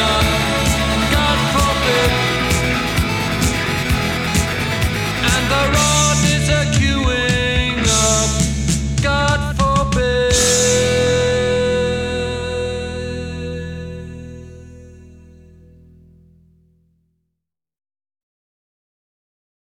on.